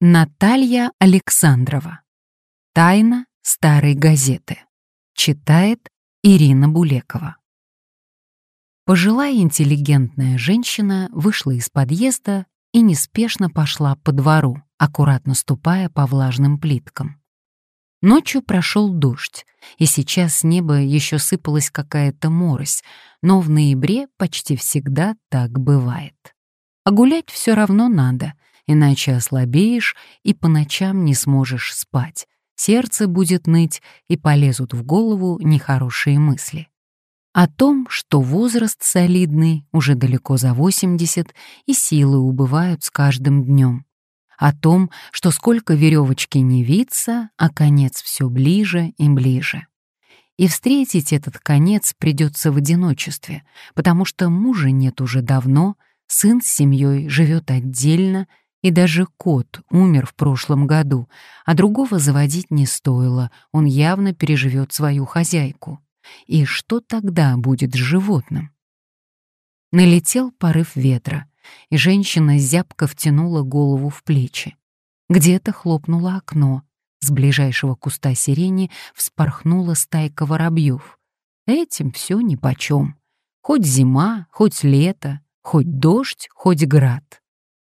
Наталья Александрова. Тайна старой газеты. Читает Ирина Булекова. Пожилая интеллигентная женщина вышла из подъезда и неспешно пошла по двору, аккуратно ступая по влажным плиткам. Ночью прошел дождь, и сейчас с неба еще сыпалась какая-то морось, но в ноябре почти всегда так бывает. А гулять все равно надо, иначе ослабеешь и по ночам не сможешь спать. Сердце будет ныть, и полезут в голову нехорошие мысли. О том, что возраст солидный, уже далеко за 80, и силы убывают с каждым днем. О том, что сколько веревочки не виться, а конец все ближе и ближе. И встретить этот конец придется в одиночестве, потому что мужа нет уже давно, сын с семьей живет отдельно, и даже кот умер в прошлом году, а другого заводить не стоило, он явно переживет свою хозяйку. И что тогда будет с животным? Налетел порыв ветра, и женщина зябко втянула голову в плечи. Где-то хлопнуло окно, с ближайшего куста сирени вспорхнула стайка воробьев. Этим все нипочем. Хоть зима, хоть лето, хоть дождь, хоть град.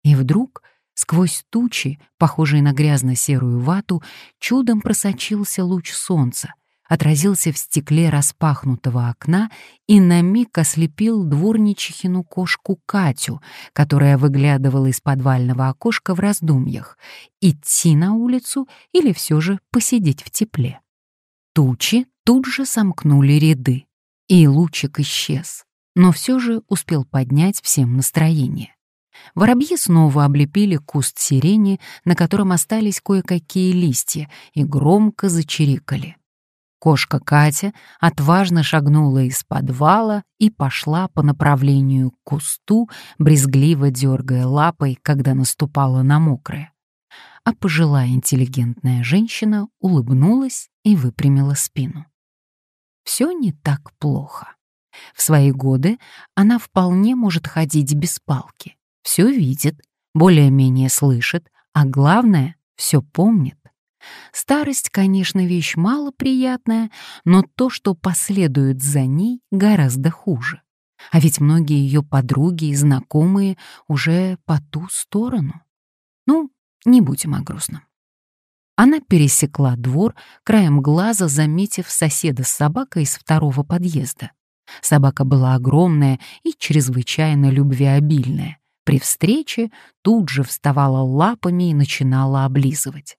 И вдруг Сквозь тучи, похожие на грязно-серую вату, чудом просочился луч солнца, отразился в стекле распахнутого окна и на миг ослепил дворничихину кошку Катю, которая выглядывала из подвального окошка в раздумьях — идти на улицу или все же посидеть в тепле. Тучи тут же сомкнули ряды, и лучик исчез, но все же успел поднять всем настроение. Воробьи снова облепили куст сирени, на котором остались кое-какие листья, и громко зачирикали. Кошка Катя отважно шагнула из подвала и пошла по направлению к кусту, брезгливо дергая лапой, когда наступала на мокрое. А пожилая интеллигентная женщина улыбнулась и выпрямила спину. Все не так плохо. В свои годы она вполне может ходить без палки все видит, более-менее слышит, а главное — все помнит. Старость, конечно, вещь малоприятная, но то, что последует за ней, гораздо хуже. А ведь многие ее подруги и знакомые уже по ту сторону. Ну, не будем о грустном. Она пересекла двор, краем глаза заметив соседа с собакой из второго подъезда. Собака была огромная и чрезвычайно любвеобильная. При встрече тут же вставала лапами и начинала облизывать.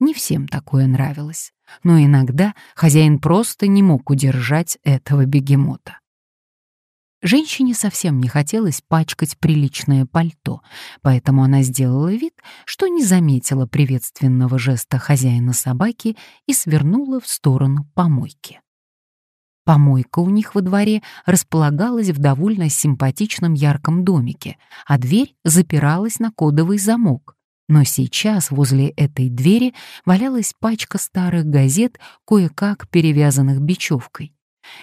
Не всем такое нравилось, но иногда хозяин просто не мог удержать этого бегемота. Женщине совсем не хотелось пачкать приличное пальто, поэтому она сделала вид, что не заметила приветственного жеста хозяина собаки и свернула в сторону помойки. Помойка у них во дворе располагалась в довольно симпатичном ярком домике, а дверь запиралась на кодовый замок. Но сейчас возле этой двери валялась пачка старых газет, кое-как перевязанных бечевкой.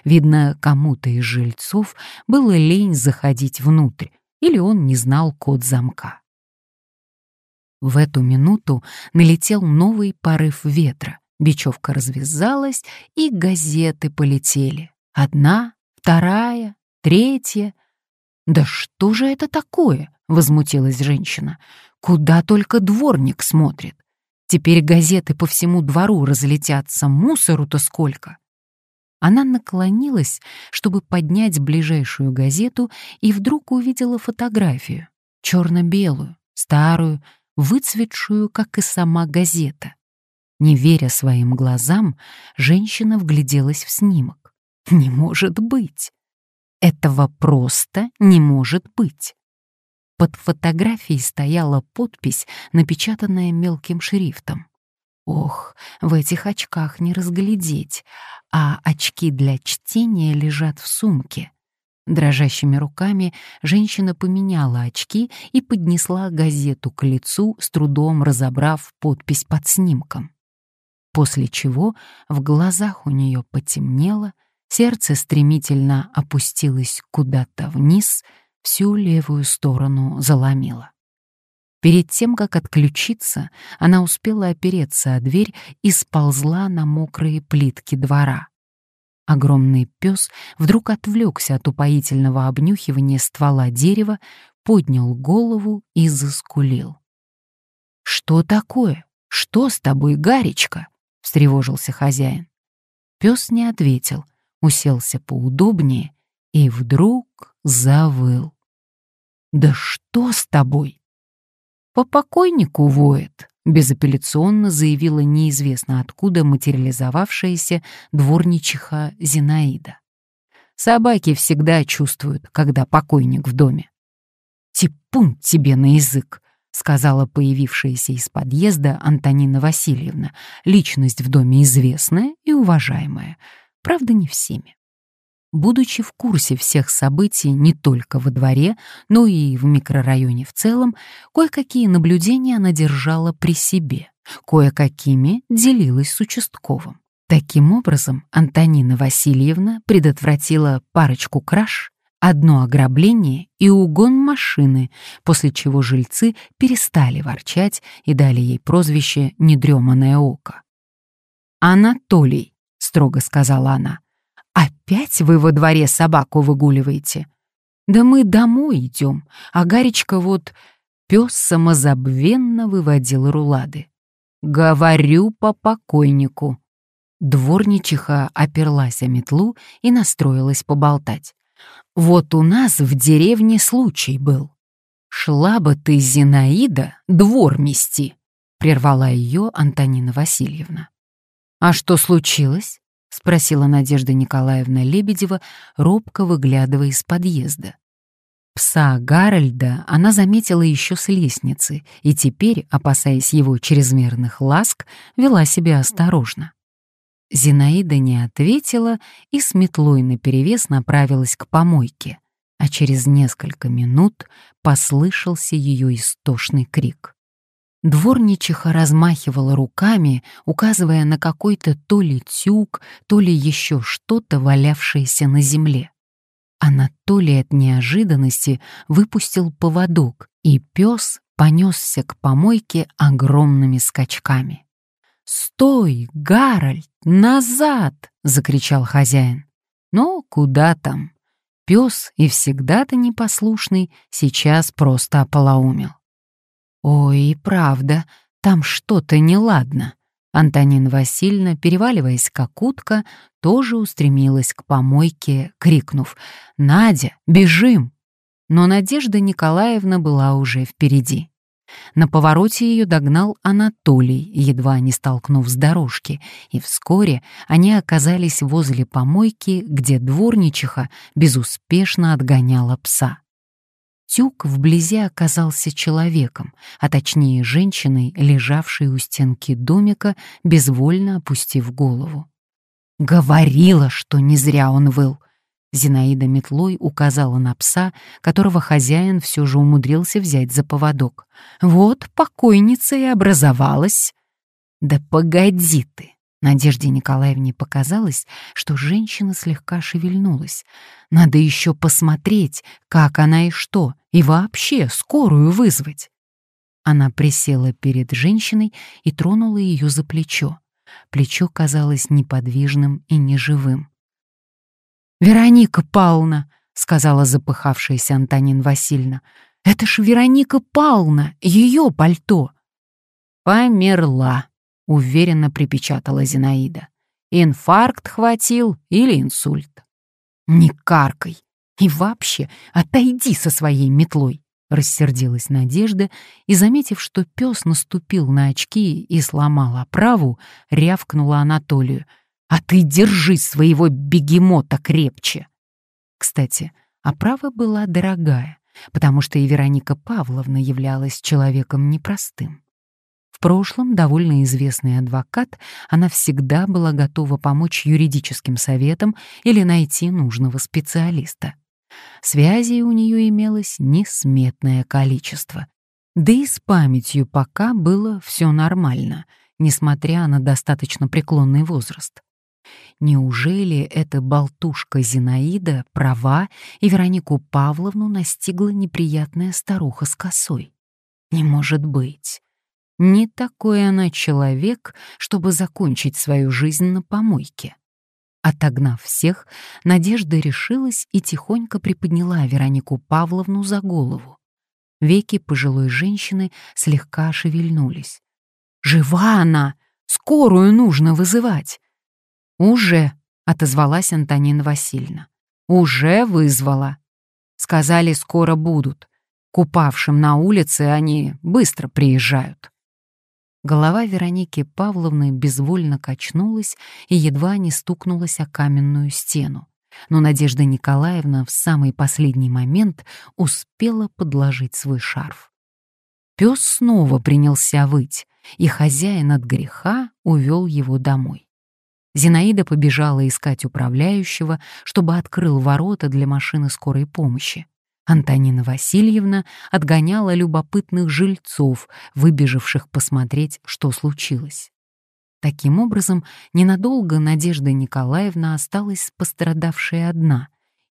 Видно, кому-то из жильцов было лень заходить внутрь, или он не знал код замка. В эту минуту налетел новый порыв ветра, Бечевка развязалась, и газеты полетели. Одна, вторая, третья. «Да что же это такое?» — возмутилась женщина. «Куда только дворник смотрит. Теперь газеты по всему двору разлетятся, мусору-то сколько!» Она наклонилась, чтобы поднять ближайшую газету, и вдруг увидела фотографию. Черно-белую, старую, выцветшую, как и сама газета. Не веря своим глазам, женщина вгляделась в снимок. Не может быть! Этого просто не может быть! Под фотографией стояла подпись, напечатанная мелким шрифтом. Ох, в этих очках не разглядеть, а очки для чтения лежат в сумке. Дрожащими руками женщина поменяла очки и поднесла газету к лицу, с трудом разобрав подпись под снимком после чего в глазах у нее потемнело, сердце стремительно опустилось куда-то вниз, всю левую сторону заломило. Перед тем, как отключиться, она успела опереться о дверь и сползла на мокрые плитки двора. Огромный пес вдруг отвлекся от упоительного обнюхивания ствола дерева, поднял голову и заскулил. «Что такое? Что с тобой, Гаречка?» — встревожился хозяин. Пес не ответил, уселся поудобнее и вдруг завыл. «Да что с тобой?» «По покойнику воет», — безапелляционно заявила неизвестно откуда материализовавшаяся дворничиха Зинаида. «Собаки всегда чувствуют, когда покойник в доме». «Типун тебе на язык», — сказала появившаяся из подъезда Антонина Васильевна, личность в доме известная и уважаемая, правда, не всеми. Будучи в курсе всех событий не только во дворе, но и в микрорайоне в целом, кое-какие наблюдения она держала при себе, кое-какими делилась с участковым. Таким образом, Антонина Васильевна предотвратила парочку краж, одно ограбление и угон машины, после чего жильцы перестали ворчать и дали ей прозвище «недреманное око». «Анатолий», — строго сказала она, «Опять вы во дворе собаку выгуливаете?» «Да мы домой идем, а Гаречка вот...» Пес самозабвенно выводил рулады. «Говорю по покойнику». Дворничиха оперлась о метлу и настроилась поболтать. «Вот у нас в деревне случай был. Шла бы ты, Зинаида, двор мести», — прервала ее Антонина Васильевна. «А что случилось?» — спросила Надежда Николаевна Лебедева, робко выглядывая из подъезда. Пса Гарольда она заметила еще с лестницы и теперь, опасаясь его чрезмерных ласк, вела себя осторожно. Зинаида не ответила и с метлой наперевес направилась к помойке, а через несколько минут послышался ее истошный крик. Дворничиха размахивала руками, указывая на какой-то то ли тюк, то ли еще что-то, валявшееся на земле. Анатолий от неожиданности выпустил поводок, и пес понесся к помойке огромными скачками. «Стой, Гарольд, назад!» — закричал хозяин. Но куда там? Пес и всегда-то непослушный сейчас просто ополоумел. «Ой, правда, там что-то неладно». Антонина Васильевна, переваливаясь как утка, тоже устремилась к помойке, крикнув «Надя, бежим!». Но Надежда Николаевна была уже впереди. На повороте ее догнал Анатолий, едва не столкнув с дорожки, и вскоре они оказались возле помойки, где дворничиха безуспешно отгоняла пса. Тюк вблизи оказался человеком, а точнее женщиной, лежавшей у стенки домика, безвольно опустив голову. «Говорила, что не зря он выл!» Зинаида метлой указала на пса, которого хозяин все же умудрился взять за поводок. «Вот покойница и образовалась!» «Да погоди ты!» Надежде Николаевне показалось, что женщина слегка шевельнулась. Надо еще посмотреть, как она и что, и вообще скорую вызвать. Она присела перед женщиной и тронула ее за плечо. Плечо казалось неподвижным и неживым. «Вероника Павловна!» — сказала запыхавшаяся Антонин Васильевна. «Это ж Вероника Павловна, ее пальто!» «Померла!» — уверенно припечатала Зинаида. «Инфаркт хватил или инсульт?» «Не каркай! И вообще, отойди со своей метлой!» — рассердилась Надежда и, заметив, что пес наступил на очки и сломал оправу, рявкнула Анатолию. «А ты держи своего бегемота крепче!» Кстати, оправа была дорогая, потому что и Вероника Павловна являлась человеком непростым. В прошлом довольно известный адвокат, она всегда была готова помочь юридическим советам или найти нужного специалиста. Связей у нее имелось несметное количество. Да и с памятью пока было все нормально, несмотря на достаточно преклонный возраст. Неужели эта болтушка Зинаида права, и Веронику Павловну настигла неприятная старуха с косой? Не может быть. Не такой она человек, чтобы закончить свою жизнь на помойке. Отогнав всех, Надежда решилась и тихонько приподняла Веронику Павловну за голову. Веки пожилой женщины слегка шевельнулись. «Жива она! Скорую нужно вызывать!» «Уже!» — отозвалась Антонина Васильевна. «Уже вызвала!» Сказали, скоро будут. Купавшим на улице они быстро приезжают. Голова Вероники Павловны безвольно качнулась и едва не стукнулась о каменную стену. Но Надежда Николаевна в самый последний момент успела подложить свой шарф. Пес снова принялся выть, и хозяин от греха увел его домой. Зинаида побежала искать управляющего, чтобы открыл ворота для машины скорой помощи. Антонина Васильевна отгоняла любопытных жильцов, выбежавших посмотреть, что случилось. Таким образом, ненадолго Надежда Николаевна осталась пострадавшей одна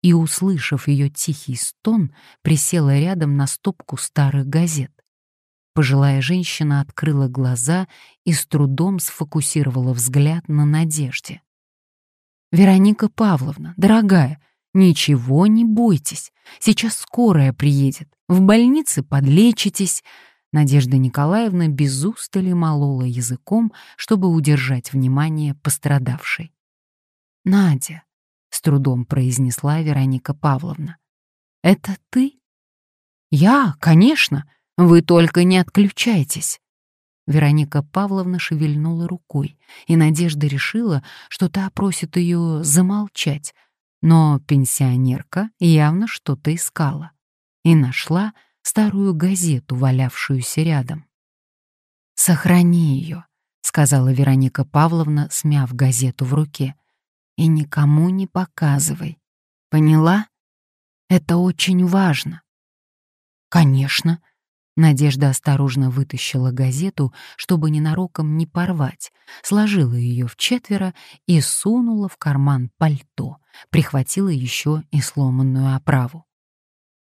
и, услышав ее тихий стон, присела рядом на стопку старых газет. Пожилая женщина открыла глаза и с трудом сфокусировала взгляд на Надежде. «Вероника Павловна, дорогая, Ничего не бойтесь, сейчас скорая приедет, в больнице подлечитесь. Надежда Николаевна без устали молола языком, чтобы удержать внимание пострадавшей. «Надя», — с трудом произнесла Вероника Павловна, — «это ты?» «Я, конечно, вы только не отключайтесь». Вероника Павловна шевельнула рукой, и Надежда решила, что та просит ее замолчать, но пенсионерка явно что-то искала и нашла старую газету, валявшуюся рядом. «Сохрани ее», — сказала Вероника Павловна, смяв газету в руке, — «и никому не показывай. Поняла? Это очень важно». «Конечно», Надежда осторожно вытащила газету, чтобы ненароком не порвать, сложила ее в четверо и сунула в карман пальто, прихватила еще и сломанную оправу.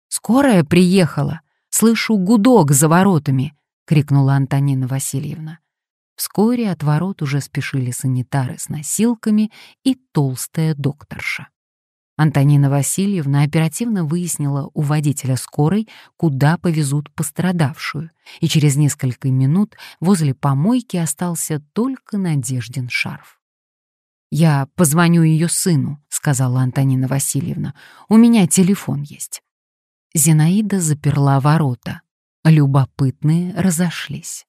«Скорая приехала! Слышу гудок за воротами!» — крикнула Антонина Васильевна. Вскоре от ворот уже спешили санитары с носилками и толстая докторша. Антонина Васильевна оперативно выяснила у водителя скорой, куда повезут пострадавшую, и через несколько минут возле помойки остался только Надеждин шарф. «Я позвоню ее сыну», — сказала Антонина Васильевна. «У меня телефон есть». Зинаида заперла ворота. Любопытные разошлись.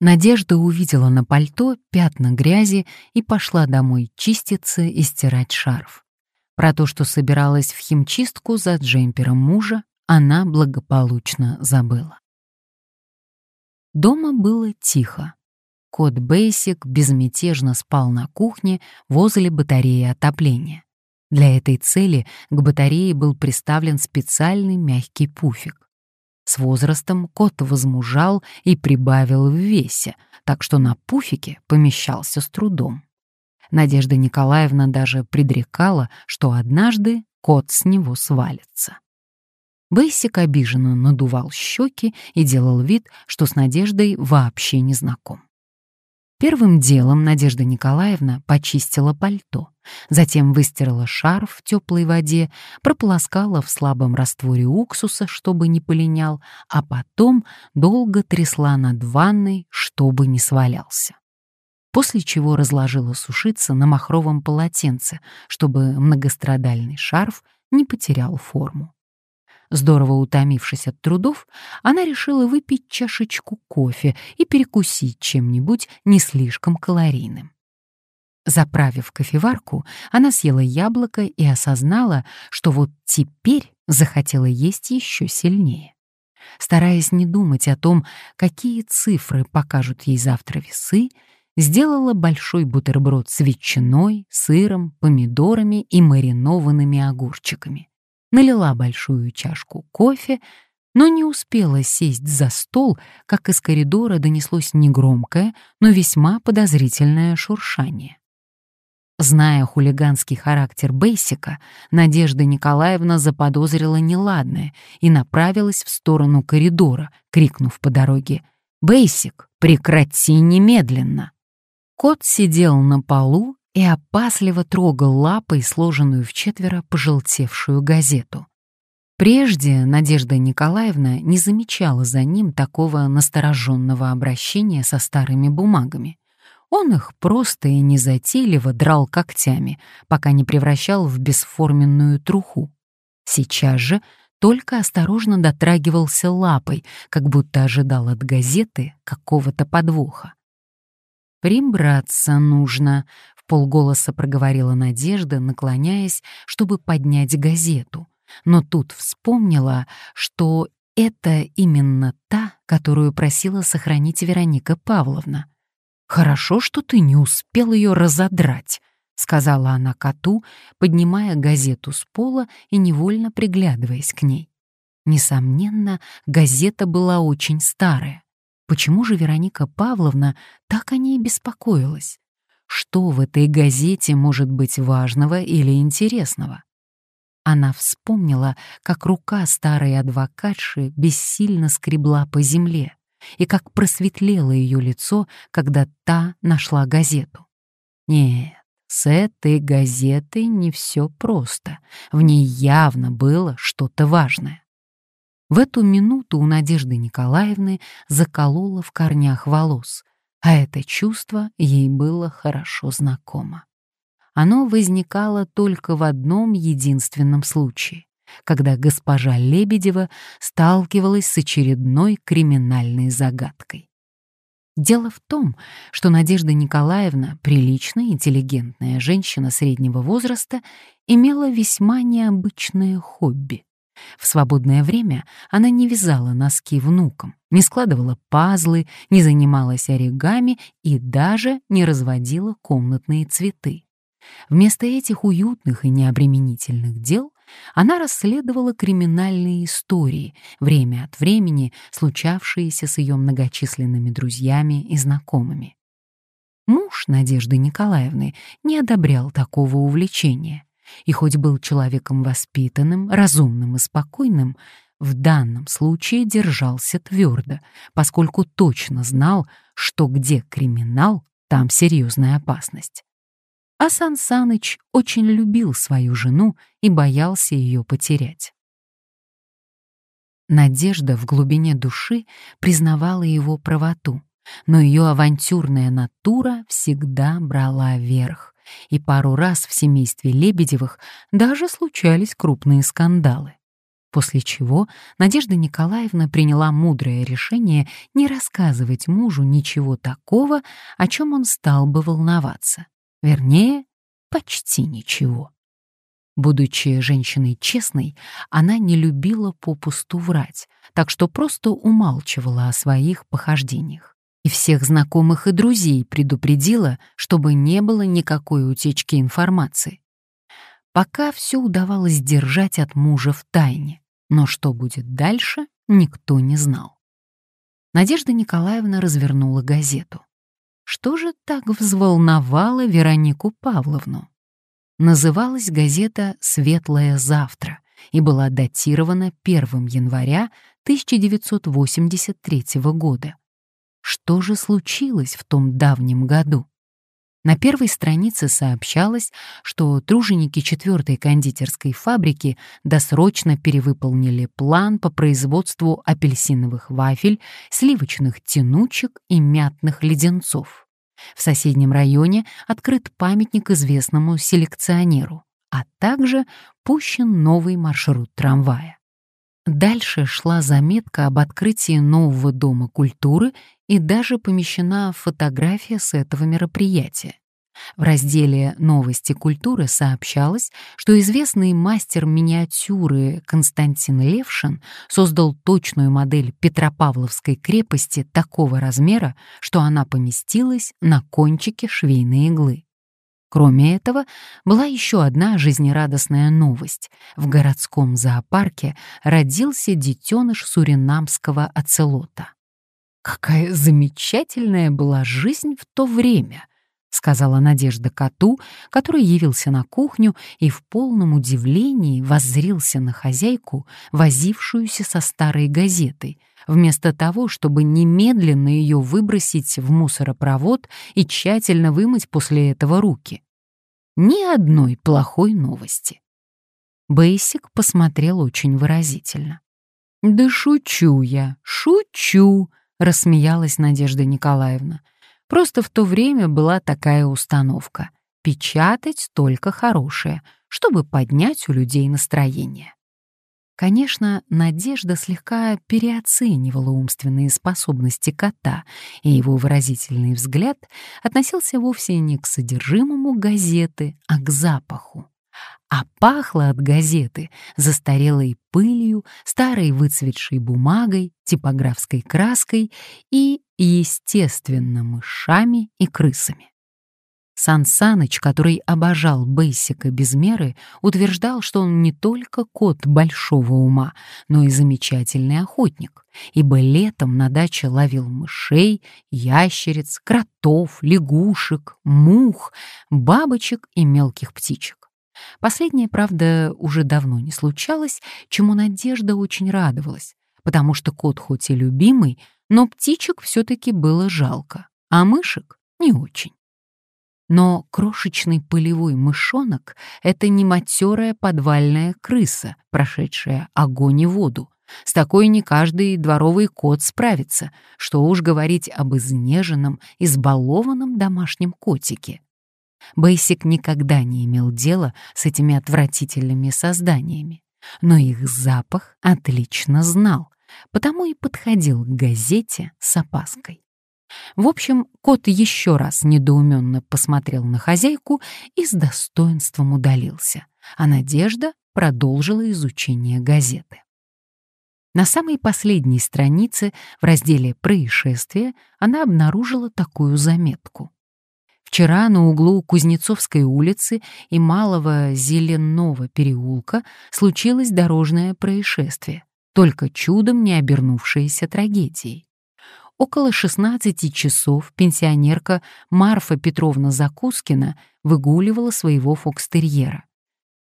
Надежда увидела на пальто пятна грязи и пошла домой чиститься и стирать шарф. Про то, что собиралась в химчистку за джемпером мужа, она благополучно забыла. Дома было тихо. Кот Бейсик безмятежно спал на кухне возле батареи отопления. Для этой цели к батарее был приставлен специальный мягкий пуфик. С возрастом кот возмужал и прибавил в весе, так что на пуфике помещался с трудом. Надежда Николаевна даже предрекала, что однажды кот с него свалится. Бейсик обиженно надувал щеки и делал вид, что с Надеждой вообще не знаком. Первым делом Надежда Николаевна почистила пальто, затем выстирала шарф в теплой воде, прополоскала в слабом растворе уксуса, чтобы не полинял, а потом долго трясла над ванной, чтобы не свалялся после чего разложила сушиться на махровом полотенце, чтобы многострадальный шарф не потерял форму. Здорово утомившись от трудов, она решила выпить чашечку кофе и перекусить чем-нибудь не слишком калорийным. Заправив кофеварку, она съела яблоко и осознала, что вот теперь захотела есть еще сильнее. Стараясь не думать о том, какие цифры покажут ей завтра весы, сделала большой бутерброд с ветчиной, сыром, помидорами и маринованными огурчиками. Налила большую чашку кофе, но не успела сесть за стол, как из коридора донеслось негромкое, но весьма подозрительное шуршание. Зная хулиганский характер Бейсика, Надежда Николаевна заподозрила неладное и направилась в сторону коридора, крикнув по дороге «Бейсик, прекрати немедленно!». Кот сидел на полу и опасливо трогал лапой сложенную в четверо пожелтевшую газету. Прежде Надежда Николаевна не замечала за ним такого настороженного обращения со старыми бумагами. Он их просто и незатейливо драл когтями, пока не превращал в бесформенную труху. Сейчас же только осторожно дотрагивался лапой, как будто ожидал от газеты какого-то подвоха. «Прибраться нужно», — в полголоса проговорила Надежда, наклоняясь, чтобы поднять газету. Но тут вспомнила, что это именно та, которую просила сохранить Вероника Павловна. «Хорошо, что ты не успел ее разодрать», — сказала она коту, поднимая газету с пола и невольно приглядываясь к ней. Несомненно, газета была очень старая. Почему же Вероника Павловна так о ней беспокоилась? Что в этой газете может быть важного или интересного? Она вспомнила, как рука старой адвокатши бессильно скребла по земле и как просветлело ее лицо, когда та нашла газету. Нет, с этой газетой не все просто. В ней явно было что-то важное. В эту минуту у Надежды Николаевны закололо в корнях волос, а это чувство ей было хорошо знакомо. Оно возникало только в одном единственном случае когда госпожа Лебедева сталкивалась с очередной криминальной загадкой. Дело в том, что Надежда Николаевна, приличная, интеллигентная женщина среднего возраста, имела весьма необычное хобби. В свободное время она не вязала носки внукам, не складывала пазлы, не занималась оригами и даже не разводила комнатные цветы. Вместо этих уютных и необременительных дел она расследовала криминальные истории, время от времени случавшиеся с ее многочисленными друзьями и знакомыми. Муж Надежды Николаевны не одобрял такого увлечения, и хоть был человеком воспитанным, разумным и спокойным, в данном случае держался твердо, поскольку точно знал, что где криминал, там серьезная опасность. А Сан Саныч очень любил свою жену и боялся ее потерять. Надежда в глубине души признавала его правоту, но ее авантюрная натура всегда брала верх, и пару раз в семействе Лебедевых даже случались крупные скандалы. После чего Надежда Николаевна приняла мудрое решение не рассказывать мужу ничего такого, о чем он стал бы волноваться. Вернее, почти ничего. Будучи женщиной честной, она не любила попусту врать, так что просто умалчивала о своих похождениях. И всех знакомых и друзей предупредила, чтобы не было никакой утечки информации. Пока все удавалось держать от мужа в тайне, но что будет дальше, никто не знал. Надежда Николаевна развернула газету. Что же так взволновало Веронику Павловну? Называлась газета «Светлое завтра» и была датирована 1 января 1983 года. Что же случилось в том давнем году? На первой странице сообщалось, что труженики четвертой кондитерской фабрики досрочно перевыполнили план по производству апельсиновых вафель, сливочных тянучек и мятных леденцов. В соседнем районе открыт памятник известному селекционеру, а также пущен новый маршрут трамвая. Дальше шла заметка об открытии нового дома культуры и даже помещена фотография с этого мероприятия. В разделе «Новости культуры» сообщалось, что известный мастер миниатюры Константин Левшин создал точную модель Петропавловской крепости такого размера, что она поместилась на кончике швейной иглы. Кроме этого, была еще одна жизнерадостная новость. В городском зоопарке родился детеныш суринамского оцелота. Какая замечательная была жизнь в то время! сказала Надежда коту, который явился на кухню и в полном удивлении воззрился на хозяйку, возившуюся со старой газетой, вместо того, чтобы немедленно ее выбросить в мусоропровод и тщательно вымыть после этого руки. Ни одной плохой новости. Бейсик посмотрел очень выразительно. «Да шучу я, шучу!» — рассмеялась Надежда Николаевна. Просто в то время была такая установка — печатать только хорошее, чтобы поднять у людей настроение. Конечно, Надежда слегка переоценивала умственные способности кота, и его выразительный взгляд относился вовсе не к содержимому газеты, а к запаху. А пахло от газеты застарелой пылью, старой выцветшей бумагой, типографской краской и, естественно, мышами и крысами. Сан Саныч, который обожал Бейсика без меры, утверждал, что он не только кот большого ума, но и замечательный охотник, ибо летом на даче ловил мышей, ящериц, кротов, лягушек, мух, бабочек и мелких птичек. Последнее, правда, уже давно не случалось, чему Надежда очень радовалась, потому что кот хоть и любимый, но птичек все-таки было жалко, а мышек — не очень. Но крошечный полевой мышонок — это не матерая подвальная крыса, прошедшая огонь и воду. С такой не каждый дворовый кот справится, что уж говорить об изнеженном, избалованном домашнем котике. Бейсик никогда не имел дела с этими отвратительными созданиями, но их запах отлично знал, потому и подходил к газете с опаской. В общем, кот еще раз недоуменно посмотрел на хозяйку и с достоинством удалился, а Надежда продолжила изучение газеты. На самой последней странице в разделе «Происшествия» она обнаружила такую заметку. Вчера на углу Кузнецовской улицы и Малого Зеленого переулка случилось дорожное происшествие, только чудом не обернувшееся трагедией. Около 16 часов пенсионерка Марфа Петровна Закускина выгуливала своего фокстерьера.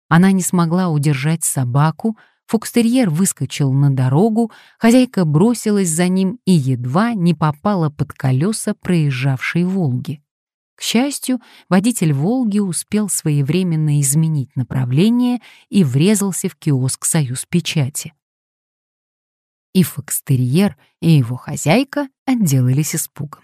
Она не смогла удержать собаку, фокстерьер выскочил на дорогу, хозяйка бросилась за ним и едва не попала под колеса проезжавшей «Волги». К счастью, водитель «Волги» успел своевременно изменить направление и врезался в киоск «Союз печати». И фокстерьер, и его хозяйка отделались испугом.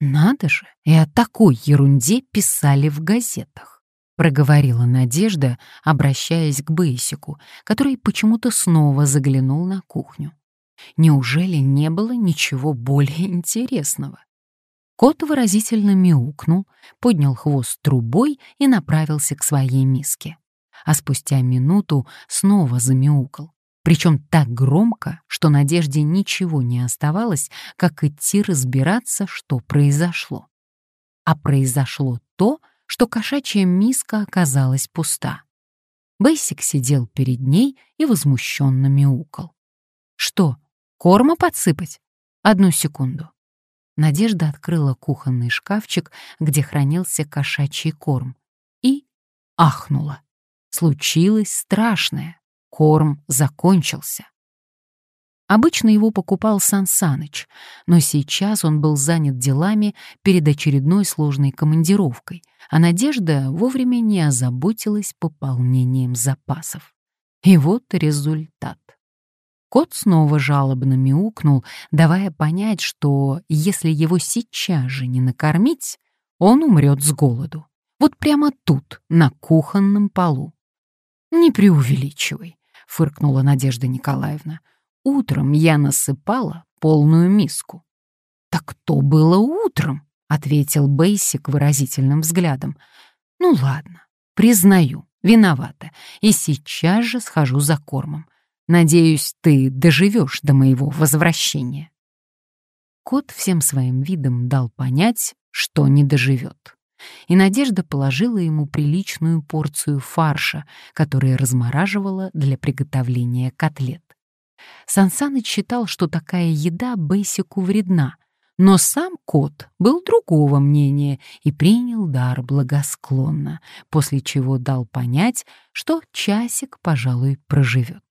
«Надо же, и о такой ерунде писали в газетах», — проговорила Надежда, обращаясь к Бейсику, который почему-то снова заглянул на кухню. «Неужели не было ничего более интересного?» Кот выразительно мяукнул, поднял хвост трубой и направился к своей миске. А спустя минуту снова замяукал. Причем так громко, что Надежде ничего не оставалось, как идти разбираться, что произошло. А произошло то, что кошачья миска оказалась пуста. Бейсик сидел перед ней и возмущенно мяукал. «Что, корма подсыпать? Одну секунду». Надежда открыла кухонный шкафчик, где хранился кошачий корм, и ахнула. Случилось страшное. Корм закончился. Обычно его покупал Сан Саныч, но сейчас он был занят делами перед очередной сложной командировкой, а Надежда вовремя не озаботилась пополнением запасов. И вот результат. Кот снова жалобно мяукнул, давая понять, что если его сейчас же не накормить, он умрет с голоду. Вот прямо тут, на кухонном полу. «Не преувеличивай», — фыркнула Надежда Николаевна. «Утром я насыпала полную миску». «Так то было утром», — ответил Бейсик выразительным взглядом. «Ну ладно, признаю, виновата, и сейчас же схожу за кормом. Надеюсь, ты доживешь до моего возвращения. Кот всем своим видом дал понять, что не доживет. И Надежда положила ему приличную порцию фарша, который размораживала для приготовления котлет. Сансаныч считал, что такая еда Бейсику вредна, Но сам кот был другого мнения и принял дар благосклонно, после чего дал понять, что часик, пожалуй, проживет.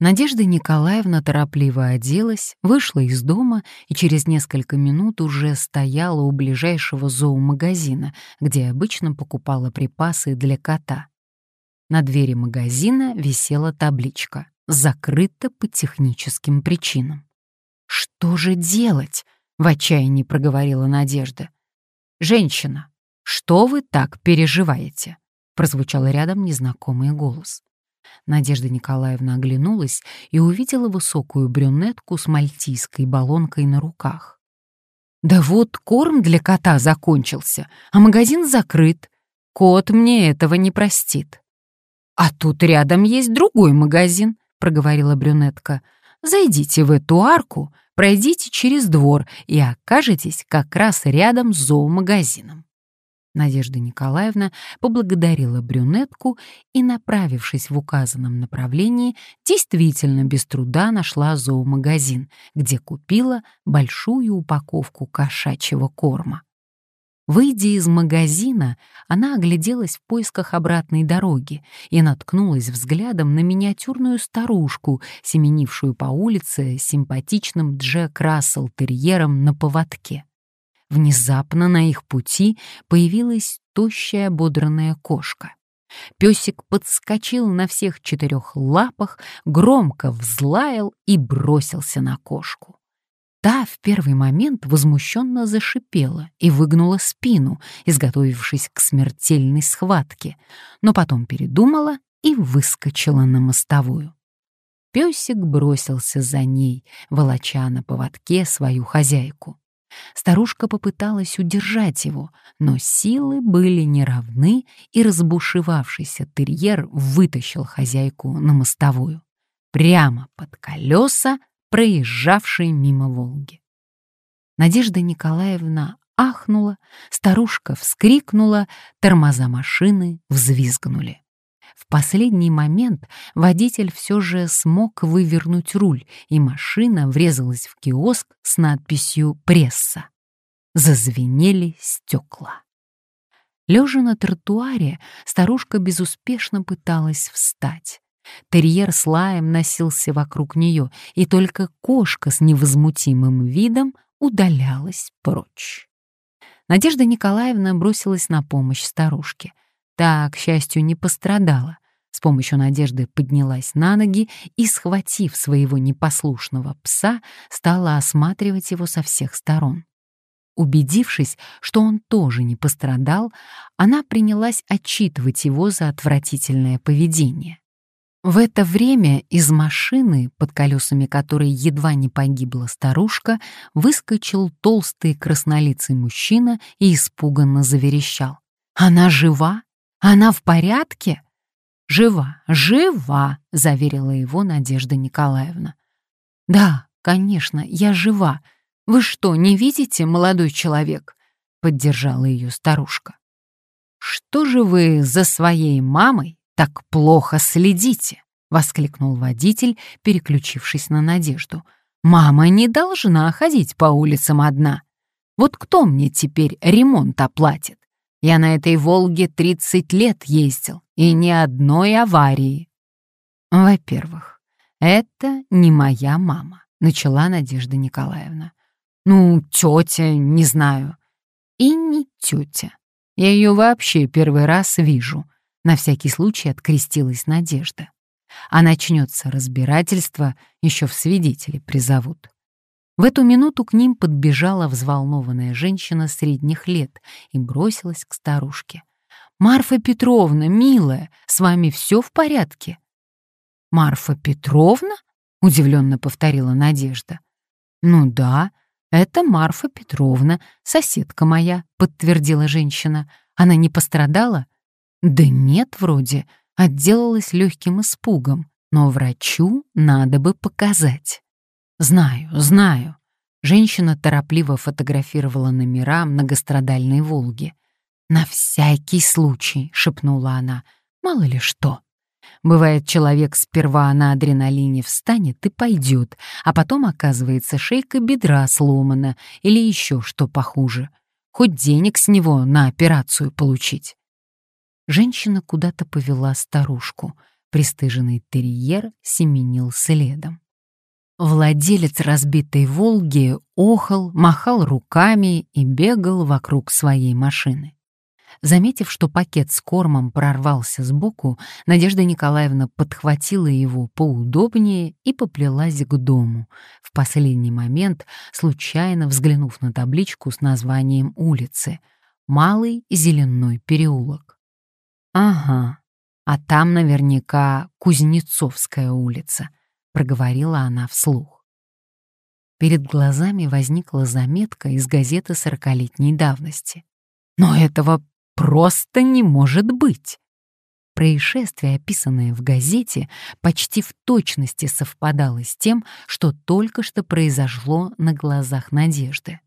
Надежда Николаевна торопливо оделась, вышла из дома и через несколько минут уже стояла у ближайшего зоомагазина, где обычно покупала припасы для кота. На двери магазина висела табличка «Закрыто по техническим причинам». «Что же делать?» — в отчаянии проговорила Надежда. «Женщина, что вы так переживаете?» — прозвучал рядом незнакомый голос. Надежда Николаевна оглянулась и увидела высокую брюнетку с мальтийской баллонкой на руках. «Да вот корм для кота закончился, а магазин закрыт. Кот мне этого не простит». «А тут рядом есть другой магазин», — проговорила брюнетка. «Зайдите в эту арку, пройдите через двор и окажетесь как раз рядом с зоомагазином». Надежда Николаевна поблагодарила брюнетку и, направившись в указанном направлении, действительно без труда нашла зоомагазин, где купила большую упаковку кошачьего корма. Выйдя из магазина, она огляделась в поисках обратной дороги и наткнулась взглядом на миниатюрную старушку, семенившую по улице симпатичным Джек Рассел-терьером на поводке. Внезапно на их пути появилась тощая ободранная кошка. Песик подскочил на всех четырех лапах, громко взлаял и бросился на кошку. Та в первый момент возмущенно зашипела и выгнула спину, изготовившись к смертельной схватке, но потом передумала и выскочила на мостовую. Песик бросился за ней, волоча на поводке свою хозяйку. Старушка попыталась удержать его, но силы были неравны, и разбушевавшийся терьер вытащил хозяйку на мостовую. Прямо под колеса, проезжавшие мимо Волги. Надежда Николаевна ахнула, старушка вскрикнула, тормоза машины взвизгнули. В последний момент водитель все же смог вывернуть руль, и машина врезалась в киоск с надписью «Пресса». Зазвенели стекла. Лежа на тротуаре, старушка безуспешно пыталась встать. Терьер с лаем носился вокруг нее, и только кошка с невозмутимым видом удалялась прочь. Надежда Николаевна бросилась на помощь старушке — Та, к счастью, не пострадала. С помощью Надежды поднялась на ноги и, схватив своего непослушного пса, стала осматривать его со всех сторон. Убедившись, что он тоже не пострадал, она принялась отчитывать его за отвратительное поведение. В это время из машины, под колесами которой едва не погибла старушка, выскочил толстый краснолицый мужчина и испуганно заверещал. «Она жива? Она в порядке? Жива, жива, заверила его Надежда Николаевна. Да, конечно, я жива. Вы что, не видите, молодой человек? Поддержала ее старушка. Что же вы за своей мамой так плохо следите? воскликнул водитель, переключившись на Надежду. Мама не должна ходить по улицам одна. Вот кто мне теперь ремонт оплатит? Я на этой «Волге» 30 лет ездил, и ни одной аварии. Во-первых, это не моя мама, начала Надежда Николаевна. Ну, тетя, не знаю. И не тетя. Я ее вообще первый раз вижу. На всякий случай открестилась Надежда. А начнется разбирательство, еще в свидетели призовут. В эту минуту к ним подбежала взволнованная женщина средних лет и бросилась к старушке. «Марфа Петровна, милая, с вами все в порядке?» «Марфа Петровна?» — удивленно повторила Надежда. «Ну да, это Марфа Петровна, соседка моя», — подтвердила женщина. «Она не пострадала?» «Да нет, вроде, отделалась легким испугом, но врачу надо бы показать». «Знаю, знаю». Женщина торопливо фотографировала номера многострадальной «Волги». «На всякий случай», — шепнула она, — «мало ли что». Бывает, человек сперва на адреналине встанет и пойдет, а потом, оказывается, шейка бедра сломана или еще что похуже. Хоть денег с него на операцию получить. Женщина куда-то повела старушку. Престыженный терьер семенил следом. Владелец разбитой «Волги» охал, махал руками и бегал вокруг своей машины. Заметив, что пакет с кормом прорвался сбоку, Надежда Николаевна подхватила его поудобнее и поплелась к дому, в последний момент случайно взглянув на табличку с названием улицы «Малый Зеленой переулок». «Ага, а там наверняка Кузнецовская улица», — проговорила она вслух. Перед глазами возникла заметка из газеты сорокалетней давности. Но этого просто не может быть. Происшествие, описанное в газете, почти в точности совпадало с тем, что только что произошло на глазах Надежды.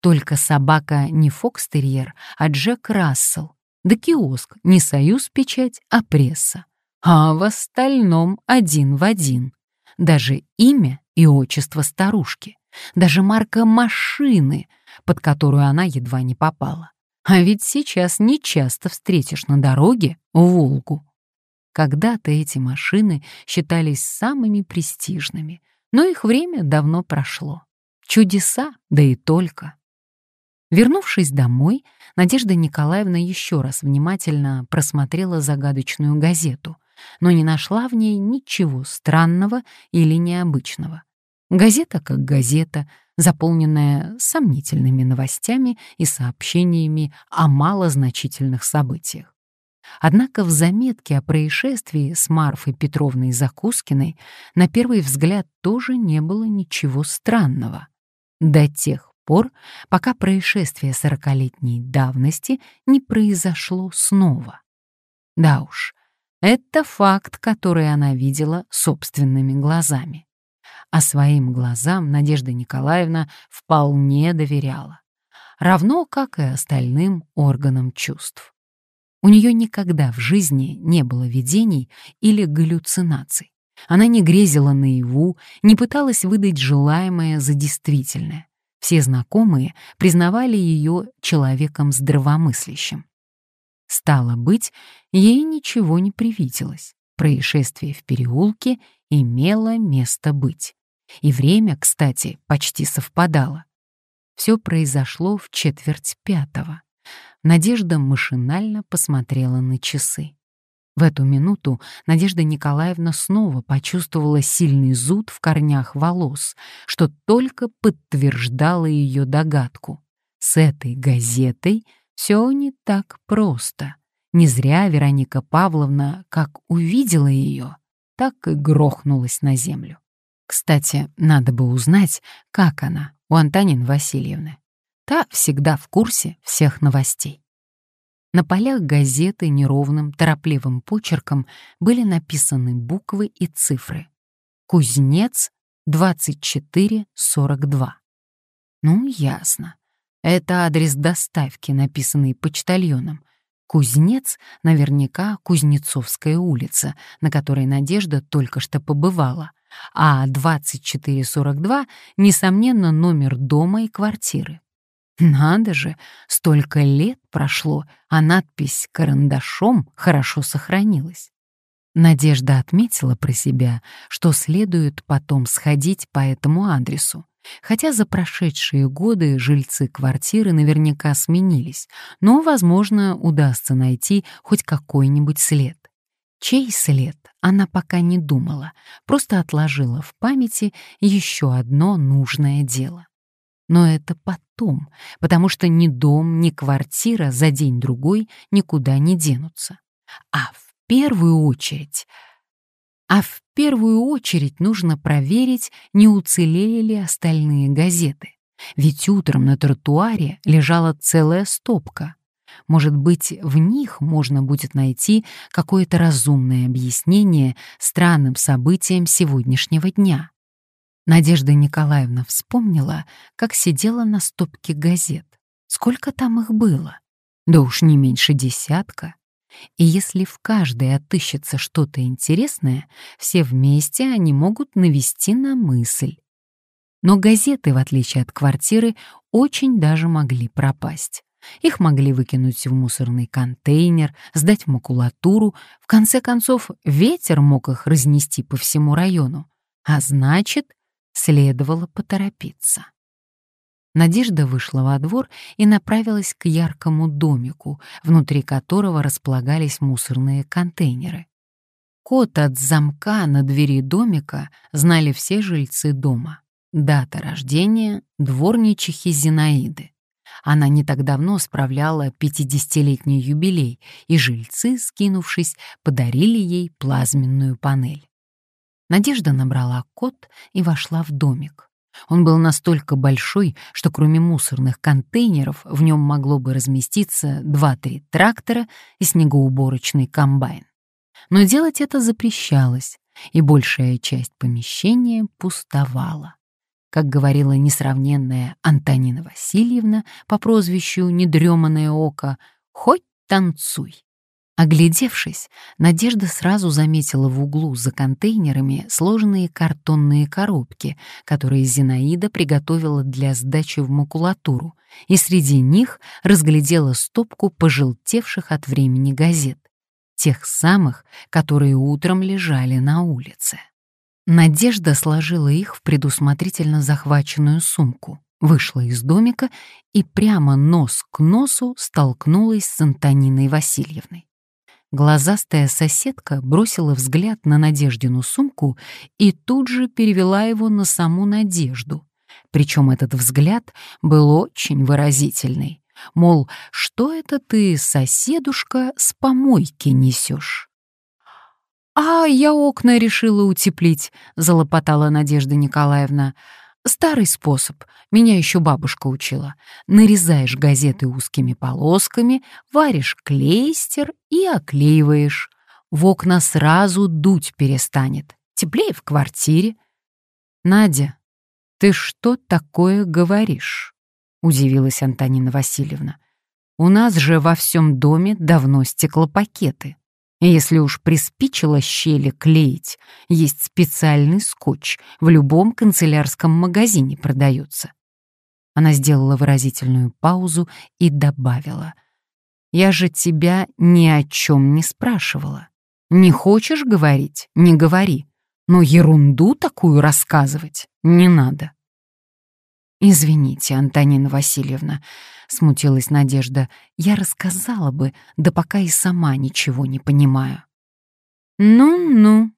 Только собака не Фокстерьер, а Джек Рассел. Да киоск не союз печать, а пресса. А в остальном один в один. Даже имя и отчество старушки. Даже марка машины, под которую она едва не попала. А ведь сейчас не часто встретишь на дороге «Волгу». Когда-то эти машины считались самыми престижными, но их время давно прошло. Чудеса, да и только. Вернувшись домой, Надежда Николаевна еще раз внимательно просмотрела загадочную газету, но не нашла в ней ничего странного или необычного. Газета как газета, заполненная сомнительными новостями и сообщениями о малозначительных событиях. Однако в заметке о происшествии с Марфой Петровной Закускиной на первый взгляд тоже не было ничего странного. До тех пор, пока происшествие сорокалетней давности не произошло снова. Да уж, это факт, который она видела собственными глазами а своим глазам Надежда Николаевна вполне доверяла, равно как и остальным органам чувств. У нее никогда в жизни не было видений или галлюцинаций. Она не грезила наяву, не пыталась выдать желаемое за действительное. Все знакомые признавали ее человеком здравомыслящим. Стало быть, ей ничего не привиделось. Происшествие в переулке имело место быть. И время, кстати, почти совпадало. Все произошло в четверть пятого. Надежда машинально посмотрела на часы. В эту минуту Надежда Николаевна снова почувствовала сильный зуд в корнях волос, что только подтверждало ее догадку. С этой газетой все не так просто. Не зря Вероника Павловна, как увидела ее, так и грохнулась на землю. Кстати, надо бы узнать, как она у Антонины Васильевны. Та всегда в курсе всех новостей. На полях газеты неровным, торопливым почерком были написаны буквы и цифры. «Кузнец 2442». Ну, ясно. Это адрес доставки, написанный почтальоном. Кузнец — наверняка Кузнецовская улица, на которой Надежда только что побывала — а 2442, несомненно, номер дома и квартиры. Надо же, столько лет прошло, а надпись карандашом хорошо сохранилась. Надежда отметила про себя, что следует потом сходить по этому адресу. Хотя за прошедшие годы жильцы квартиры наверняка сменились, но, возможно, удастся найти хоть какой-нибудь след. Чей след, она пока не думала, просто отложила в памяти еще одно нужное дело. Но это потом, потому что ни дом, ни квартира за день-другой никуда не денутся. А в первую очередь... А в первую очередь нужно проверить, не уцелели ли остальные газеты. Ведь утром на тротуаре лежала целая стопка. Может быть, в них можно будет найти какое-то разумное объяснение странным событиям сегодняшнего дня. Надежда Николаевна вспомнила, как сидела на стопке газет. Сколько там их было? Да уж не меньше десятка. И если в каждой отыщется что-то интересное, все вместе они могут навести на мысль. Но газеты, в отличие от квартиры, очень даже могли пропасть. Их могли выкинуть в мусорный контейнер, сдать в макулатуру. В конце концов, ветер мог их разнести по всему району. А значит, следовало поторопиться. Надежда вышла во двор и направилась к яркому домику, внутри которого располагались мусорные контейнеры. Код от замка на двери домика знали все жильцы дома. Дата рождения — дворничихи Зинаиды. Она не так давно справляла 50-летний юбилей, и жильцы, скинувшись, подарили ей плазменную панель. Надежда набрала код и вошла в домик. Он был настолько большой, что кроме мусорных контейнеров в нем могло бы разместиться 2-3 трактора и снегоуборочный комбайн. Но делать это запрещалось, и большая часть помещения пустовала. Как говорила несравненная Антонина Васильевна по прозвищу «Недреманное око», «хоть танцуй». Оглядевшись, Надежда сразу заметила в углу за контейнерами сложенные картонные коробки, которые Зинаида приготовила для сдачи в макулатуру, и среди них разглядела стопку пожелтевших от времени газет, тех самых, которые утром лежали на улице. Надежда сложила их в предусмотрительно захваченную сумку, вышла из домика и прямо нос к носу столкнулась с Антониной Васильевной. Глазастая соседка бросила взгляд на Надеждину сумку и тут же перевела его на саму Надежду. Причем этот взгляд был очень выразительный. Мол, что это ты, соседушка, с помойки несешь? «А я окна решила утеплить», — залопотала Надежда Николаевна. Старый способ, меня еще бабушка учила. Нарезаешь газеты узкими полосками, варишь клейстер и оклеиваешь. В окна сразу дуть перестанет. Теплее в квартире. Надя, ты что такое говоришь? Удивилась Антонина Васильевна. У нас же во всем доме давно стеклопакеты. Если уж приспичило щели клеить, есть специальный скотч, в любом канцелярском магазине продается. Она сделала выразительную паузу и добавила. «Я же тебя ни о чем не спрашивала. Не хочешь говорить — не говори. Но ерунду такую рассказывать не надо». «Извините, Антонина Васильевна», — смутилась Надежда, — «я рассказала бы, да пока и сама ничего не понимаю». «Ну-ну».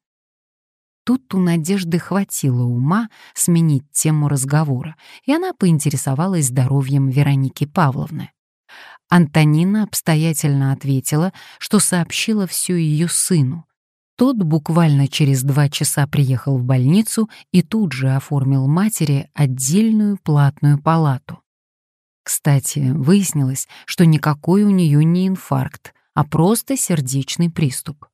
Тут у Надежды хватило ума сменить тему разговора, и она поинтересовалась здоровьем Вероники Павловны. Антонина обстоятельно ответила, что сообщила все ее сыну, тот буквально через два часа приехал в больницу и тут же оформил матери отдельную платную палату. Кстати, выяснилось, что никакой у нее не инфаркт, а просто сердечный приступ.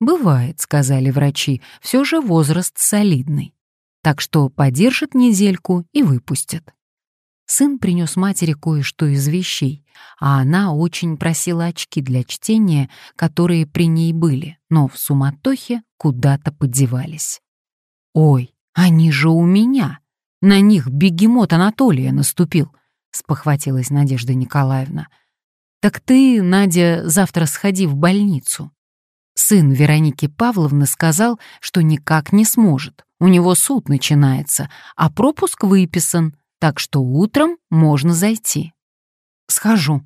«Бывает», — сказали врачи, — «все же возраст солидный. Так что подержит недельку и выпустят». Сын принес матери кое-что из вещей, а она очень просила очки для чтения, которые при ней были, но в суматохе куда-то подевались. «Ой, они же у меня! На них бегемот Анатолия наступил!» — спохватилась Надежда Николаевна. «Так ты, Надя, завтра сходи в больницу». Сын Вероники Павловны сказал, что никак не сможет. У него суд начинается, а пропуск выписан — так что утром можно зайти. Схожу.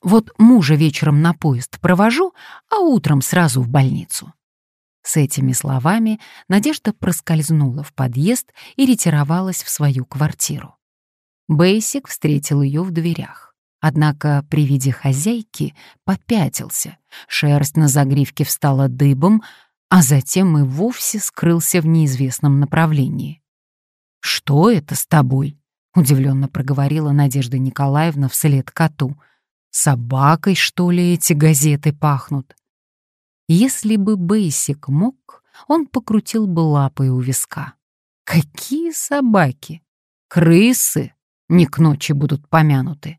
Вот мужа вечером на поезд провожу, а утром сразу в больницу. С этими словами Надежда проскользнула в подъезд и ретировалась в свою квартиру. Бейсик встретил ее в дверях. Однако при виде хозяйки попятился, шерсть на загривке встала дыбом, а затем и вовсе скрылся в неизвестном направлении. «Что это с тобой?» — удивленно проговорила Надежда Николаевна вслед коту. «Собакой, что ли, эти газеты пахнут?» Если бы Бейсик мог, он покрутил бы лапой у виска. «Какие собаки? Крысы!» не к ночи будут помянуты.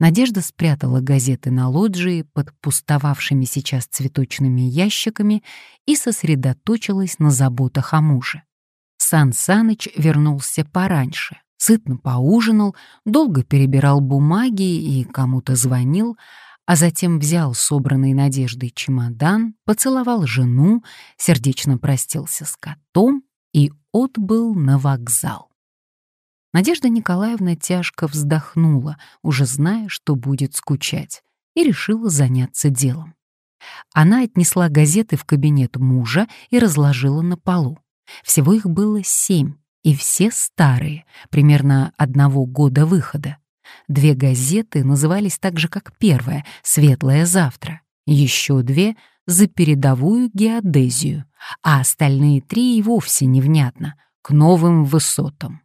Надежда спрятала газеты на лоджии под пустовавшими сейчас цветочными ящиками и сосредоточилась на заботах о муже. Сан Саныч вернулся пораньше, сытно поужинал, долго перебирал бумаги и кому-то звонил, а затем взял собранный Надеждой чемодан, поцеловал жену, сердечно простился с котом и отбыл на вокзал. Надежда Николаевна тяжко вздохнула, уже зная, что будет скучать, и решила заняться делом. Она отнесла газеты в кабинет мужа и разложила на полу. Всего их было семь, и все старые, примерно одного года выхода. Две газеты назывались так же, как первая «Светлое завтра», еще две — «За передовую геодезию», а остальные три и вовсе невнятно — «К новым высотам».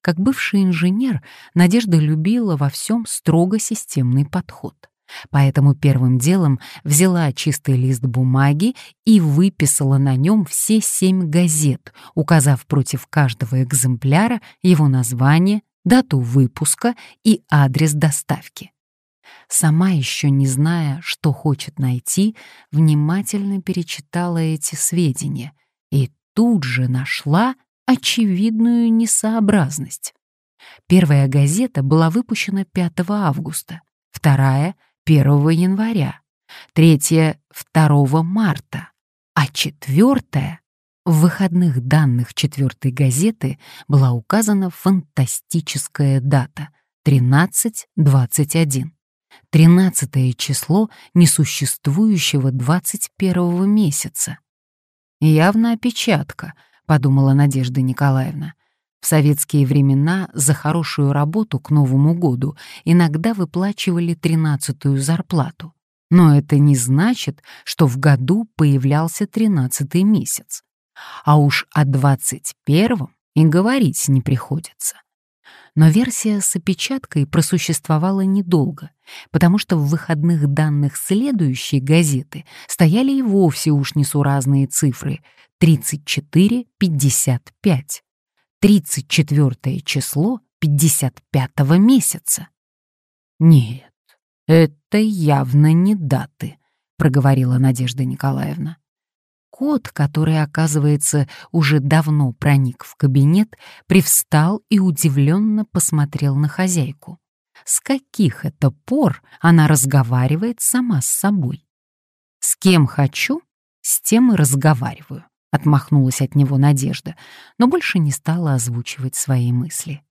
Как бывший инженер, Надежда любила во всем строго системный подход. Поэтому первым делом взяла чистый лист бумаги и выписала на нем все семь газет, указав против каждого экземпляра его название, дату выпуска и адрес доставки. Сама еще не зная, что хочет найти, внимательно перечитала эти сведения и тут же нашла очевидную несообразность. Первая газета была выпущена 5 августа, вторая — 1 января, третья — 2 марта, а четвертая в выходных данных четвертой газеты была указана фантастическая дата — 13.21. Тринадцатое число несуществующего 21 месяца. Явно опечатка — подумала Надежда Николаевна. В советские времена за хорошую работу к Новому году иногда выплачивали тринадцатую зарплату. Но это не значит, что в году появлялся тринадцатый месяц. А уж о двадцать первом и говорить не приходится. Но версия с опечаткой просуществовала недолго, потому что в выходных данных следующей газеты стояли и вовсе уж несуразные цифры 34-55. 34 число 55 месяца. Нет, это явно не даты, проговорила Надежда Николаевна. Кот, который, оказывается, уже давно проник в кабинет, привстал и удивленно посмотрел на хозяйку. С каких это пор она разговаривает сама с собой? С кем хочу, с тем и разговариваю. — отмахнулась от него Надежда, но больше не стала озвучивать свои мысли.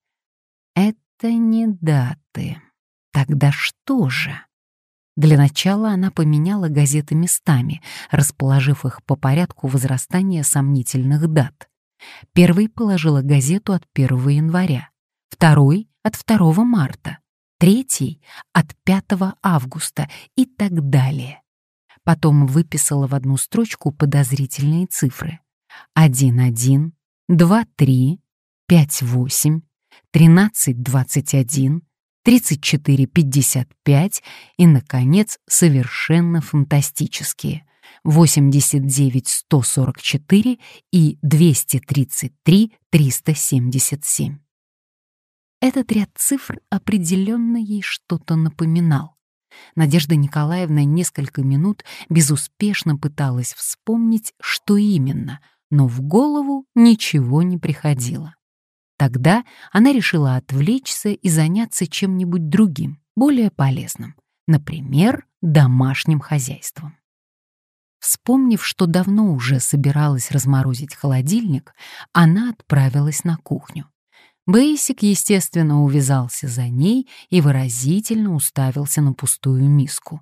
«Это не даты. Тогда что же?» Для начала она поменяла газеты местами, расположив их по порядку возрастания сомнительных дат. Первый положила газету от 1 января, второй — от 2 марта, третий — от 5 августа и так далее. Потом выписала в одну строчку подозрительные цифры. 1-1, 2-3, 5-8, 13-21, 34-55 и, наконец, совершенно фантастические 89-144 и 233-377. Этот ряд цифр определенно ей что-то напоминал. Надежда Николаевна несколько минут безуспешно пыталась вспомнить, что именно, но в голову ничего не приходило. Тогда она решила отвлечься и заняться чем-нибудь другим, более полезным, например, домашним хозяйством. Вспомнив, что давно уже собиралась разморозить холодильник, она отправилась на кухню. Бейсик, естественно, увязался за ней и выразительно уставился на пустую миску.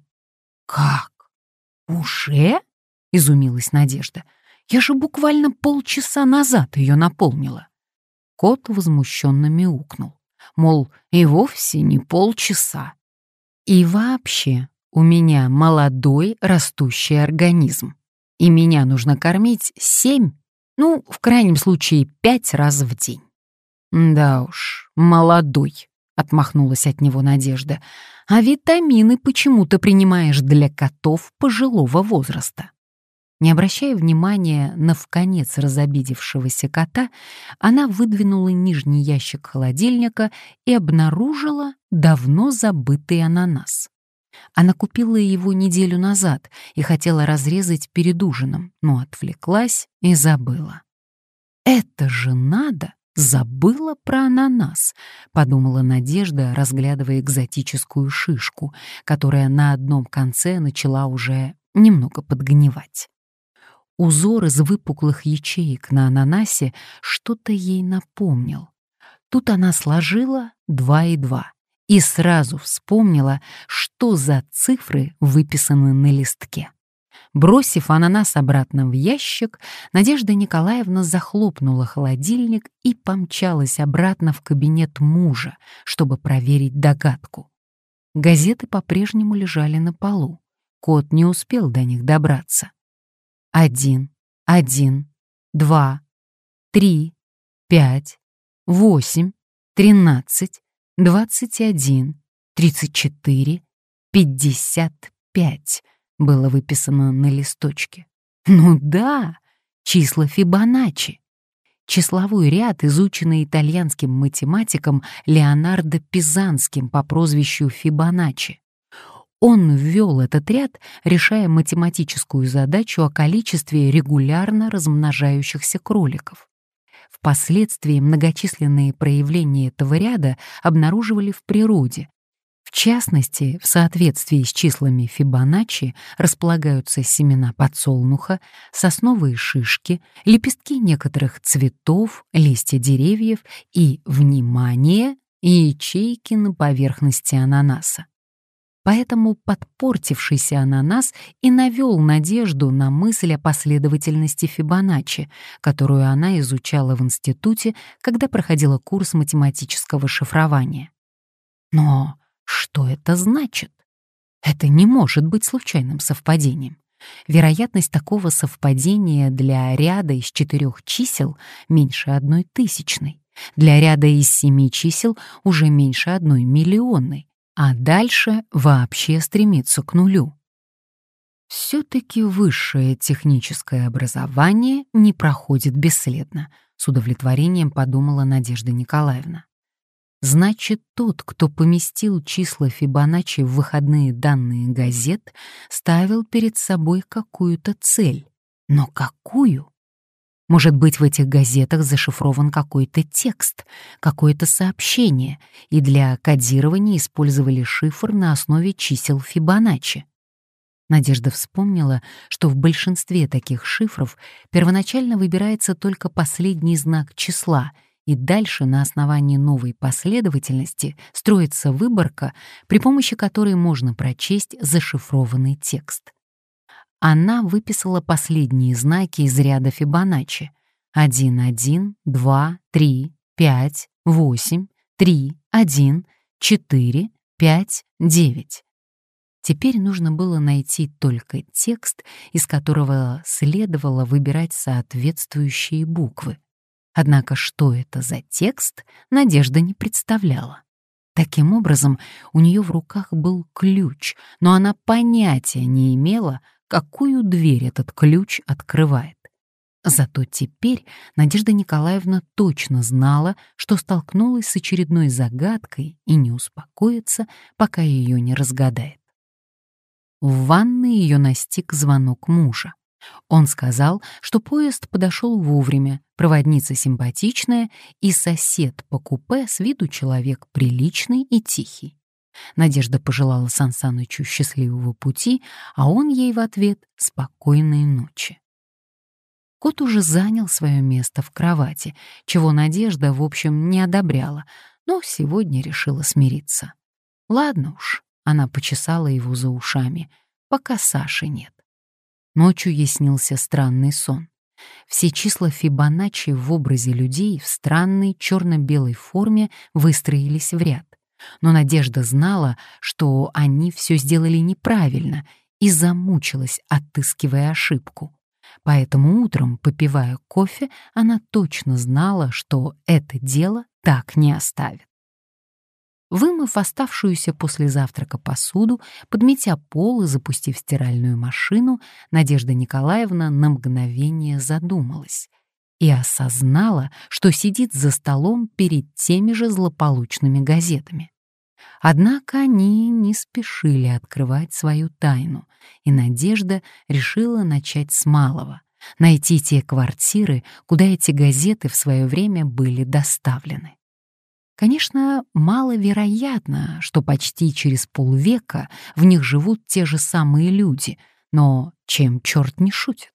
«Как? Уже?» — изумилась Надежда. «Я же буквально полчаса назад ее наполнила». Кот возмущенно мяукнул, мол, и вовсе не полчаса. «И вообще, у меня молодой растущий организм, и меня нужно кормить семь, ну, в крайнем случае, пять раз в день». «Да уж, молодой», — отмахнулась от него Надежда. «А витамины почему-то принимаешь для котов пожилого возраста». Не обращая внимания на вконец разобидевшегося кота, она выдвинула нижний ящик холодильника и обнаружила давно забытый ананас. Она купила его неделю назад и хотела разрезать перед ужином, но отвлеклась и забыла. «Это же надо!» «Забыла про ананас», — подумала Надежда, разглядывая экзотическую шишку, которая на одном конце начала уже немного подгнивать. Узор из выпуклых ячеек на ананасе что-то ей напомнил. Тут она сложила два и два и сразу вспомнила, что за цифры выписаны на листке. Бросив ананас обратно в ящик, Надежда Николаевна захлопнула холодильник и помчалась обратно в кабинет мужа, чтобы проверить догадку. Газеты по-прежнему лежали на полу. Кот не успел до них добраться. Один, один, два, три, пять, восемь, тринадцать, двадцать один, тридцать четыре, пятьдесят пять было выписано на листочке. Ну да, числа Фибоначчи. Числовой ряд, изученный итальянским математиком Леонардо Пизанским по прозвищу Фибоначчи. Он ввел этот ряд, решая математическую задачу о количестве регулярно размножающихся кроликов. Впоследствии многочисленные проявления этого ряда обнаруживали в природе, в частности, в соответствии с числами Фибоначчи располагаются семена подсолнуха, сосновые шишки, лепестки некоторых цветов, листья деревьев и, внимание, ячейки на поверхности ананаса. Поэтому подпортившийся ананас и навел надежду на мысль о последовательности Фибоначчи, которую она изучала в институте, когда проходила курс математического шифрования. Но что это значит? Это не может быть случайным совпадением. Вероятность такого совпадения для ряда из четырех чисел меньше одной тысячной, для ряда из семи чисел уже меньше одной миллионной, а дальше вообще стремится к нулю. Все-таки высшее техническое образование не проходит бесследно, с удовлетворением подумала Надежда Николаевна. Значит, тот, кто поместил числа Фибоначчи в выходные данные газет, ставил перед собой какую-то цель. Но какую? Может быть, в этих газетах зашифрован какой-то текст, какое-то сообщение, и для кодирования использовали шифр на основе чисел Фибоначчи. Надежда вспомнила, что в большинстве таких шифров первоначально выбирается только последний знак числа — и дальше на основании новой последовательности строится выборка, при помощи которой можно прочесть зашифрованный текст. Она выписала последние знаки из ряда Фибоначчи. 1, 1, 2, 3, 5, 8, 3, 1, 4, 5, 9. Теперь нужно было найти только текст, из которого следовало выбирать соответствующие буквы. Однако что это за текст, Надежда не представляла. Таким образом, у нее в руках был ключ, но она понятия не имела, какую дверь этот ключ открывает. Зато теперь Надежда Николаевна точно знала, что столкнулась с очередной загадкой и не успокоится, пока ее не разгадает. В ванной ее настиг звонок мужа. Он сказал, что поезд подошел вовремя, проводница симпатичная и сосед по купе с виду человек приличный и тихий. Надежда пожелала Сансанычу счастливого пути, а он ей в ответ спокойной ночи. Кот уже занял свое место в кровати, чего Надежда, в общем, не одобряла, но сегодня решила смириться. Ладно уж, она почесала его за ушами, пока Саши нет. Ночью ей снился странный сон. Все числа Фибоначчи в образе людей в странной черно-белой форме выстроились в ряд. Но Надежда знала, что они все сделали неправильно и замучилась, отыскивая ошибку. Поэтому утром, попивая кофе, она точно знала, что это дело так не оставит. Вымыв оставшуюся после завтрака посуду, подметя пол и запустив стиральную машину, Надежда Николаевна на мгновение задумалась и осознала, что сидит за столом перед теми же злополучными газетами. Однако они не спешили открывать свою тайну, и Надежда решила начать с малого — найти те квартиры, куда эти газеты в свое время были доставлены. Конечно, маловероятно, что почти через полвека в них живут те же самые люди, но чем черт не шутит?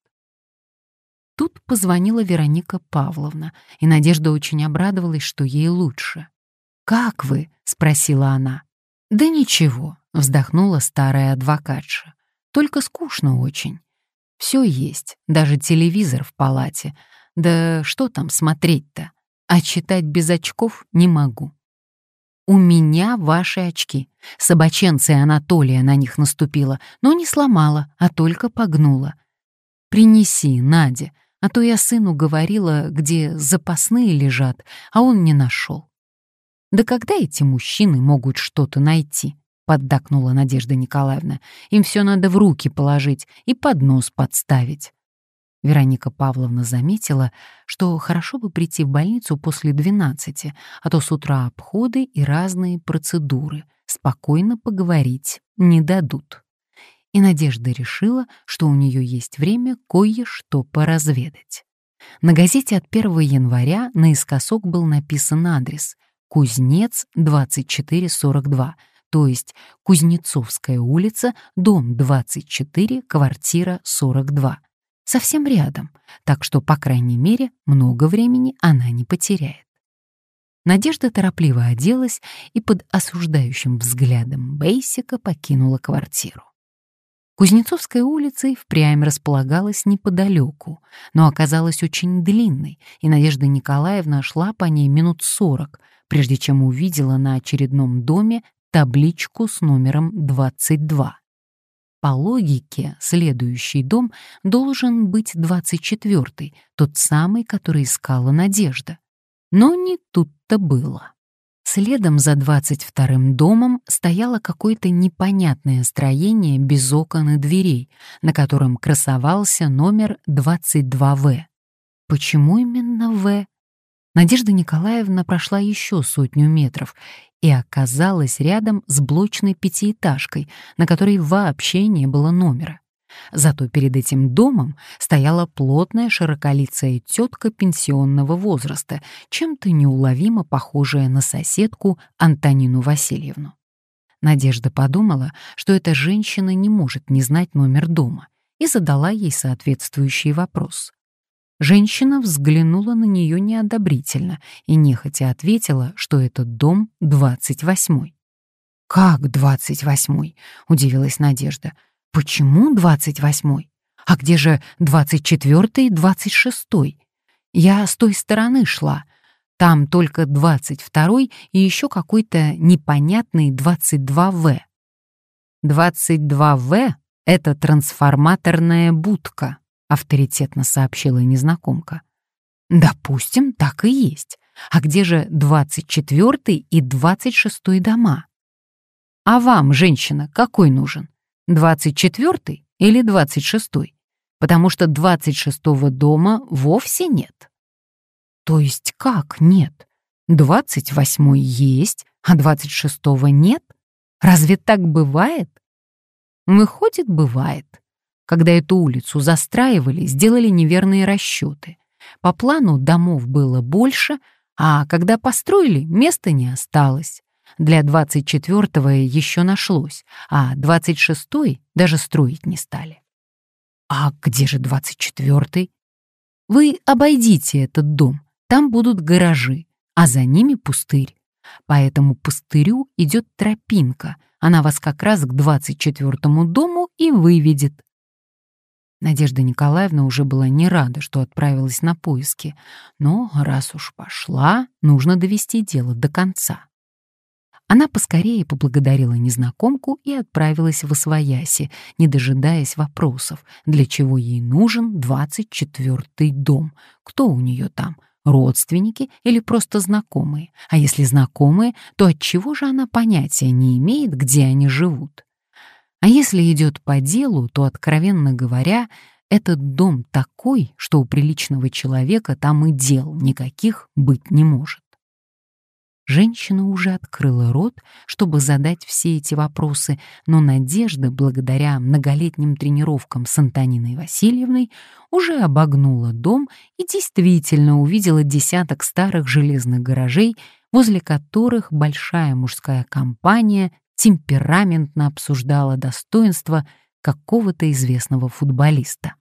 Тут позвонила Вероника Павловна, и Надежда очень обрадовалась, что ей лучше. «Как вы?» — спросила она. «Да ничего», — вздохнула старая адвокатша. «Только скучно очень. Все есть, даже телевизор в палате. Да что там смотреть-то? А читать без очков не могу. У меня ваши очки. Собаченция Анатолия на них наступила, но не сломала, а только погнула. Принеси, Надя, а то я сыну говорила, где запасные лежат, а он не нашел. Да когда эти мужчины могут что-то найти? поддакнула Надежда Николаевна. Им все надо в руки положить и под нос подставить. Вероника Павловна заметила, что хорошо бы прийти в больницу после 12, а то с утра обходы и разные процедуры. Спокойно поговорить не дадут. И Надежда решила, что у нее есть время кое-что поразведать. На газете от 1 января наискосок был написан адрес «Кузнец, 2442», то есть Кузнецовская улица, дом 24, квартира 42 совсем рядом, так что, по крайней мере, много времени она не потеряет. Надежда торопливо оделась и под осуждающим взглядом Бейсика покинула квартиру. Кузнецовская улица и впрямь располагалась неподалеку, но оказалась очень длинной, и Надежда Николаевна шла по ней минут сорок, прежде чем увидела на очередном доме табличку с номером 22. По логике, следующий дом должен быть 24-й, тот самый, который искала Надежда. Но не тут-то было. Следом за 22-м домом стояло какое-то непонятное строение без окон и дверей, на котором красовался номер 22В. Почему именно В? Надежда Николаевна прошла еще сотню метров и оказалась рядом с блочной пятиэтажкой, на которой вообще не было номера. Зато перед этим домом стояла плотная широколицая тетка пенсионного возраста, чем-то неуловимо похожая на соседку Антонину Васильевну. Надежда подумала, что эта женщина не может не знать номер дома, и задала ей соответствующий вопрос. Женщина взглянула на нее неодобрительно и нехотя ответила, что этот дом 28-й. «Как 28-й?» — удивилась Надежда. «Почему 28-й? А где же 24-й и 26-й? Я с той стороны шла. Там только 22-й и еще какой-то непонятный 22В». 22В — это трансформаторная будка, авторитетно сообщила незнакомка. Допустим, так и есть. А где же 24 и 26 дома? А вам, женщина, какой нужен? 24 или 26? Потому что 26 дома вовсе нет. То есть как нет? 28 есть, а 26 нет? Разве так бывает? Выходит, бывает. Когда эту улицу застраивали, сделали неверные расчеты. По плану домов было больше, а когда построили, места не осталось. Для 24-го еще нашлось, а 26-й даже строить не стали. А где же 24-й? Вы обойдите этот дом, там будут гаражи, а за ними пустырь. По этому пустырю идет тропинка, она вас как раз к 24-му дому и выведет. Надежда Николаевна уже была не рада, что отправилась на поиски, но раз уж пошла, нужно довести дело до конца. Она поскорее поблагодарила незнакомку и отправилась в Освояси, не дожидаясь вопросов, для чего ей нужен 24-й дом, кто у нее там, родственники или просто знакомые? А если знакомые, то от чего же она понятия не имеет, где они живут? А если идет по делу, то, откровенно говоря, этот дом такой, что у приличного человека там и дел никаких быть не может. Женщина уже открыла рот, чтобы задать все эти вопросы, но Надежда, благодаря многолетним тренировкам с Антониной Васильевной, уже обогнула дом и действительно увидела десяток старых железных гаражей, возле которых большая мужская компания темпераментно обсуждала достоинства какого-то известного футболиста.